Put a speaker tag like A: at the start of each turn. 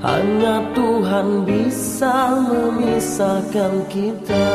A: hanya Tuhan bisa memisahkan kita.